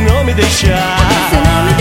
não me deixar.